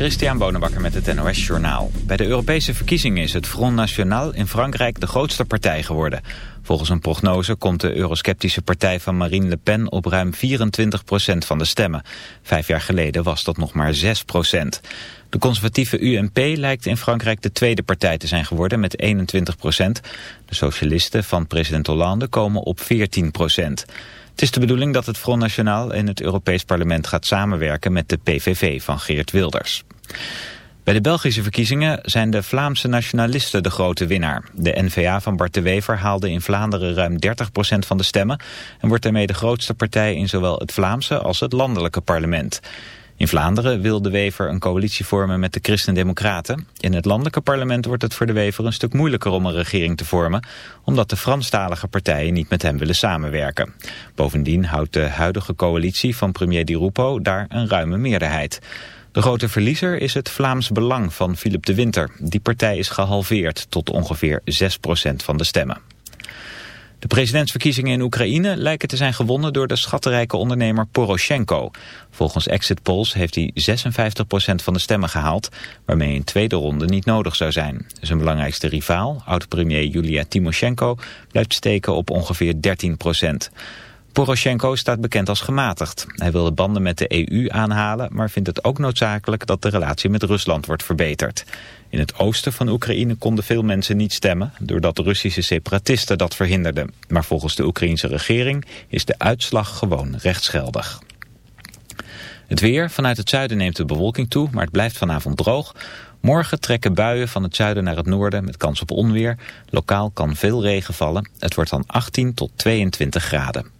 Christian Bonenbakker met het NOS Journaal. Bij de Europese verkiezingen is het Front National in Frankrijk de grootste partij geworden. Volgens een prognose komt de eurosceptische partij van Marine Le Pen op ruim 24% van de stemmen. Vijf jaar geleden was dat nog maar 6% De conservatieve UMP lijkt in Frankrijk de tweede partij te zijn geworden met 21% De socialisten van president Hollande komen op 14% het is de bedoeling dat het Front National in het Europees Parlement gaat samenwerken met de PVV van Geert Wilders. Bij de Belgische verkiezingen zijn de Vlaamse nationalisten de grote winnaar. De N-VA van Bart de Wever haalde in Vlaanderen ruim 30% van de stemmen... en wordt daarmee de grootste partij in zowel het Vlaamse als het landelijke parlement. In Vlaanderen wil de Wever een coalitie vormen met de Christen-Democraten. In het landelijke parlement wordt het voor de Wever een stuk moeilijker om een regering te vormen, omdat de Franstalige partijen niet met hem willen samenwerken. Bovendien houdt de huidige coalitie van premier Di Rupo daar een ruime meerderheid. De grote verliezer is het Vlaams Belang van Philip de Winter. Die partij is gehalveerd tot ongeveer 6% van de stemmen. De presidentsverkiezingen in Oekraïne lijken te zijn gewonnen door de schatrijke ondernemer Poroshenko. Volgens exit polls heeft hij 56% van de stemmen gehaald, waarmee een tweede ronde niet nodig zou zijn. Zijn belangrijkste rivaal, oud-premier Julia Timoshenko, blijft steken op ongeveer 13%. Poroshenko staat bekend als gematigd. Hij wil de banden met de EU aanhalen, maar vindt het ook noodzakelijk dat de relatie met Rusland wordt verbeterd. In het oosten van Oekraïne konden veel mensen niet stemmen, doordat de Russische separatisten dat verhinderden. Maar volgens de Oekraïense regering is de uitslag gewoon rechtsgeldig. Het weer. Vanuit het zuiden neemt de bewolking toe, maar het blijft vanavond droog. Morgen trekken buien van het zuiden naar het noorden met kans op onweer. Lokaal kan veel regen vallen. Het wordt dan 18 tot 22 graden.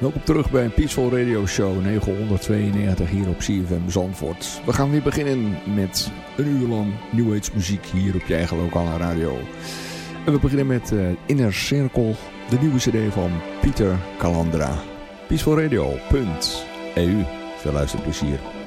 Welkom terug bij een Peaceful Radio Show 992 hier op CFM Zandvoort. We gaan weer beginnen met een uur lang New Age muziek hier op je eigen lokale radio. En we beginnen met uh, Inner Circle, de nieuwe cd van Pieter Calandra. Peacefulradio.eu. Veel luisterplezier.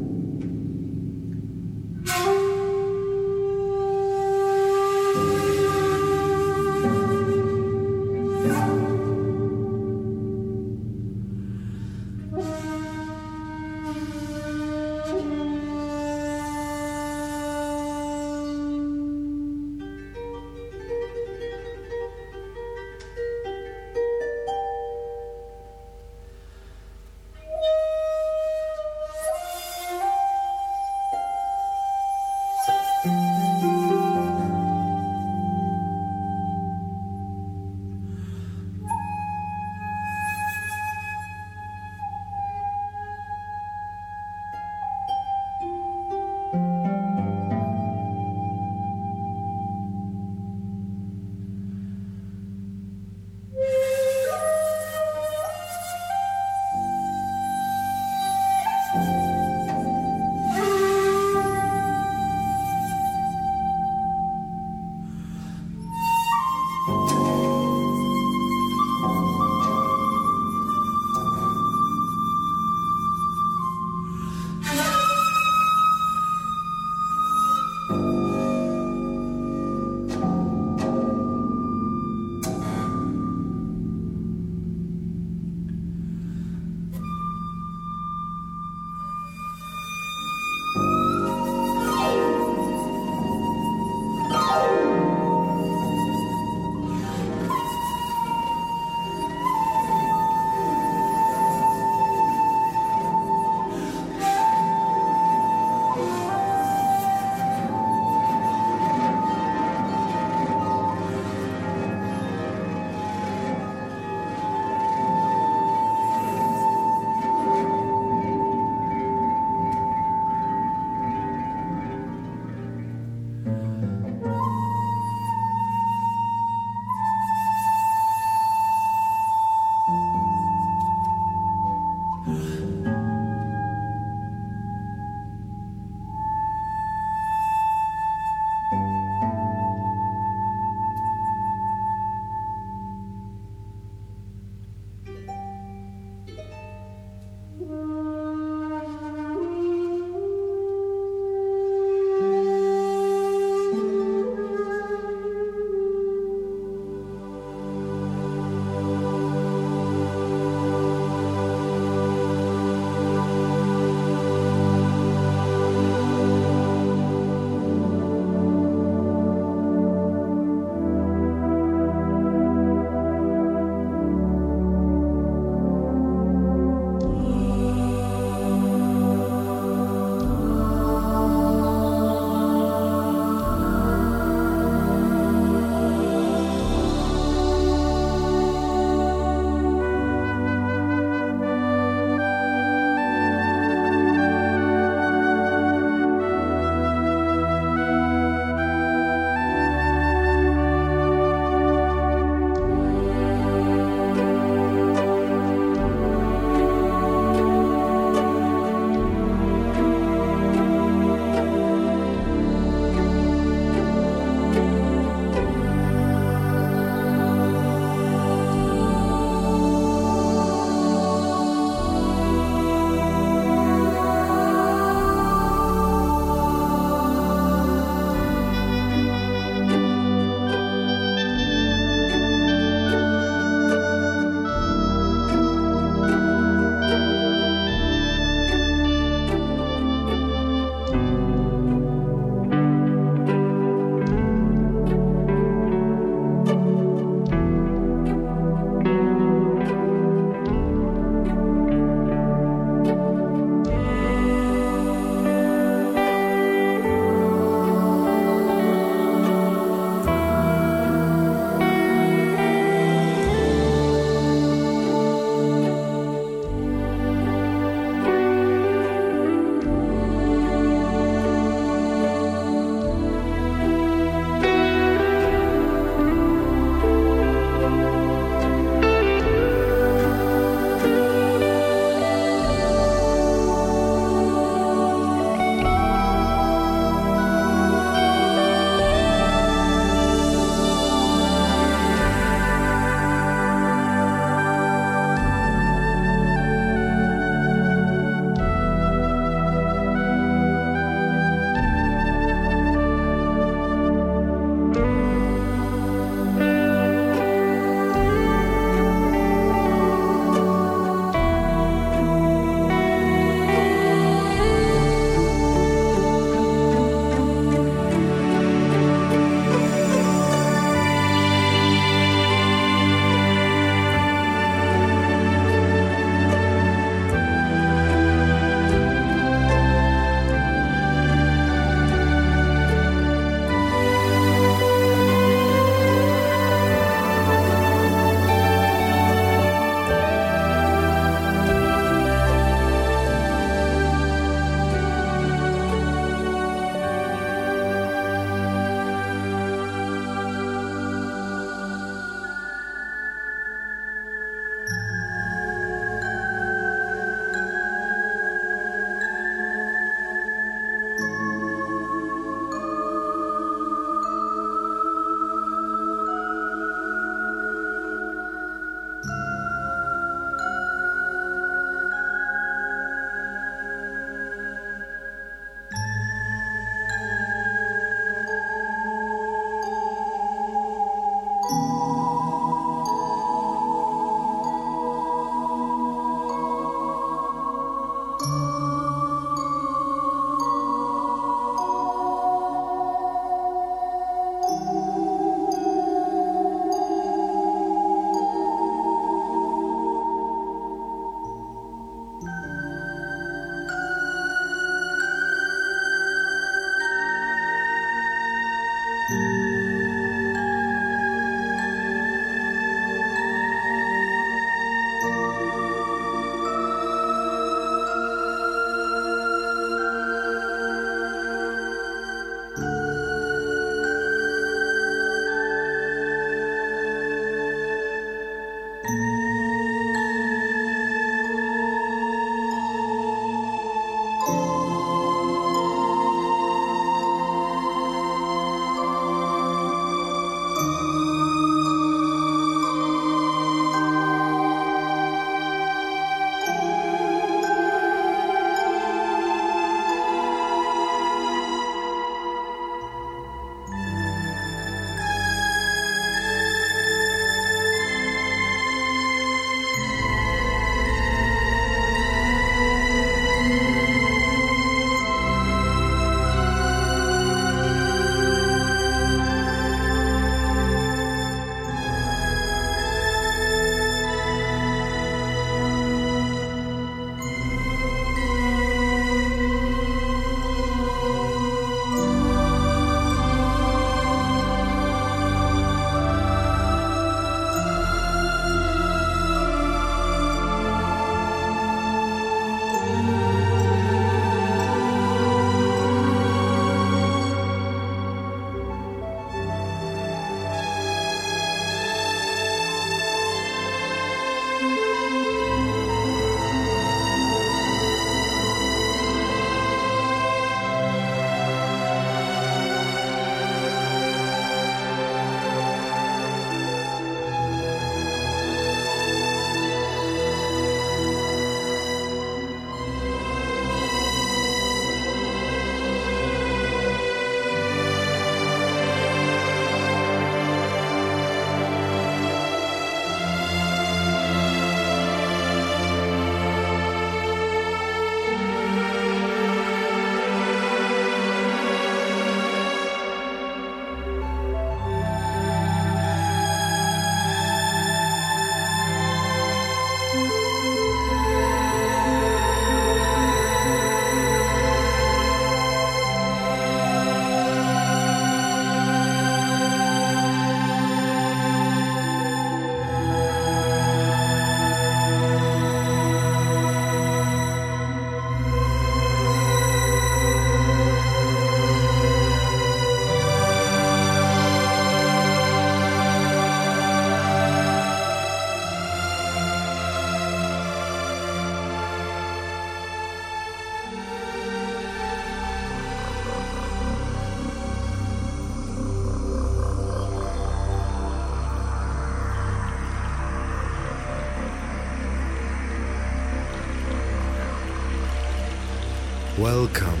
Welcome.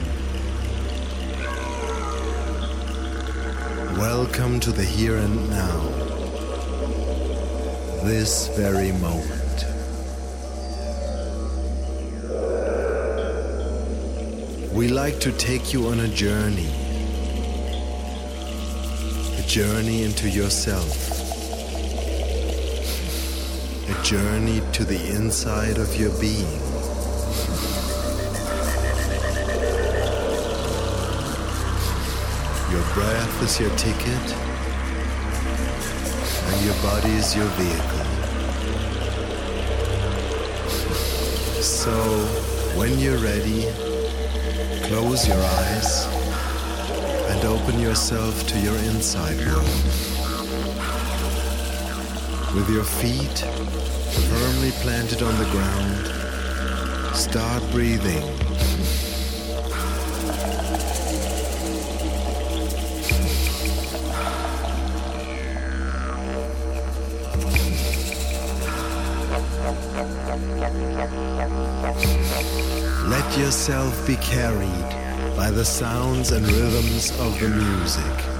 Welcome to the here and now. This very moment. We like to take you on a journey. A journey into yourself. A journey to the inside of your being. Breath is your ticket, and your body is your vehicle. So, when you're ready, close your eyes and open yourself to your inside world. With your feet firmly planted on the ground, start breathing. Let yourself be carried by the sounds and rhythms of the music.